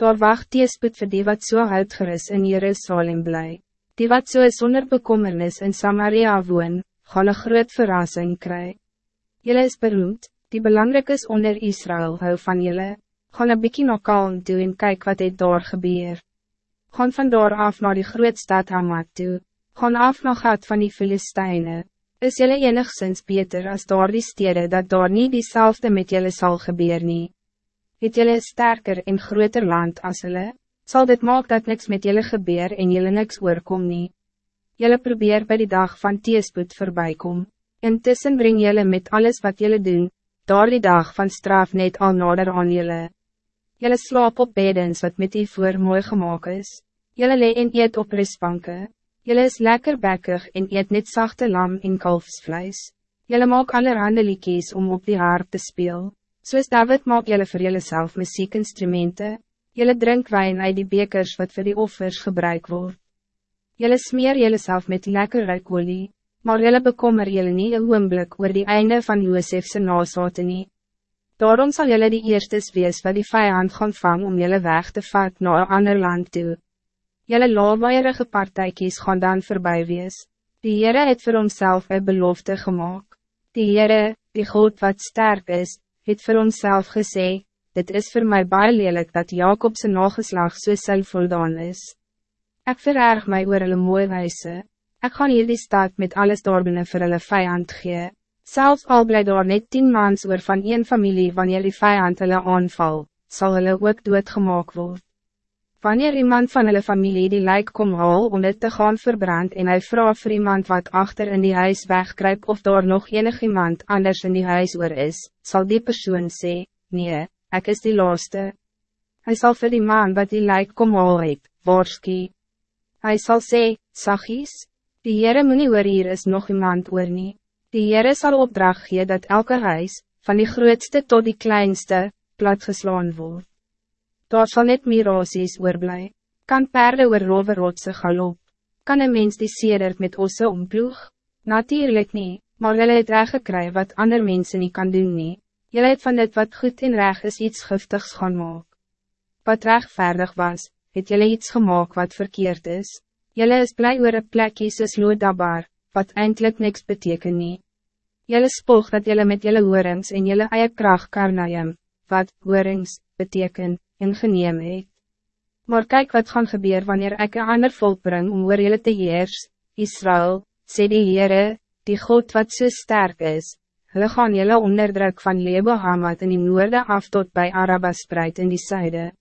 Daar wacht teespoed vir die wat so uitgeris in Jerusalem bly. Die wat so sonder bekommernis in Samaria woon, gaan een groot verrassing kry. Jylle is beroemd, die belangrik is onder Israël hou van jylle. Gaan een bykie na kalm toe en kyk wat het daar gebeur. Gaan vandaar af naar die groot stad Hamad toe. Gaan af na gat van die Filisteine. Is jylle enigszins beter als daar die stede dat daar niet diezelfde met jylle zal gebeuren nie? Het jylle sterker en groter land as hulle? Sal dit maak dat niks met jylle gebeur en jylle niks oorkom nie? Jylle probeer bij die dag van teespoed voorbijkom. Intussen breng jylle met alles wat jylle doen, daar die dag van straf net al nader aan jylle. Jylle slaap op bedens wat met die voor mooi gemaakt is. Jylle lee en eet op risbanken. Jelle is lekker bekkig en eet net zachte lam en kalfsvlees. Jelle maak allerhande liedjes om op die harp te speel. Soos David maak jelle voor jelle zelf muziekinstrumenten. Jelle drink wijn uit die bekers wat voor die offers gebruik wordt. Jelle smeer jelle zelf met lekker ruikolie, maar jelle bekommer jelle niet een oomblik oor die einde van Joosefse nazaten nie. Daarom zal jelle die eerstes wees wat die vijand gaan vang om jelle weg te vat naar een ander land toe. Jelle lawaaiige partijkies gaan dan voorbij wees. Die Heere het vir homself een belofte gemaakt. Die Heere, die God wat sterk is, het vir homself gesê, dit is voor mij baie lelijk dat Jacob zijn nageslag so sel voldaan is. Ik vererg mij oor hulle mooie wijze. Ik ga hier die stad met alles doorbinnen vir hulle vijand gee. Zelfs al bly daar net tien maans oor van een familie wanneer die vijand hulle aanval, zal hulle ook doodgemaak word. Wanneer iemand van hulle familie die lijk kom haal om dit te gaan verbrand en hij vraagt voor iemand wat achter in die huis wegkruip of daar nog enig iemand anders in die huis oor is, zal die persoon sê, nee, ik is die laaste. Hij zal voor die man wat die lijk kom haal het, waarskie. Hy sal sê, sagies, die Heere moet nie oor hier is nog iemand oor nie. Die Heere sal opdracht gee dat elke huis, van die grootste tot die kleinste, platgeslaan wordt daar zal net mirasies oorblij. Kan perde oor rove rotse galop? Kan een mens die sedert met osse omploeg? Natuurlijk niet, maar jylle het reg gekry wat ander mensen niet kan doen nie. Jylle het van dit wat goed en reg is iets giftigs gaan maak. Wat rechtvaardig was, het jylle iets gemaakt wat verkeerd is. Jylle is blij oor een plekje soos loodabar, wat eindelijk niks beteken nie. Jylle spoog dat jylle met jylle hoorings en jylle eie kracht karnaim, wat hoorings betekent ingeneem het. Maar kijk wat gaan gebeuren wanneer ik een ander volk breng om oor julle te heers, Israël, sê die Heere, die God wat zo so sterk is, hulle gaan julle onderdruk van Lebo Hamad in die noorde af tot bij Araba spreid in die zuiden.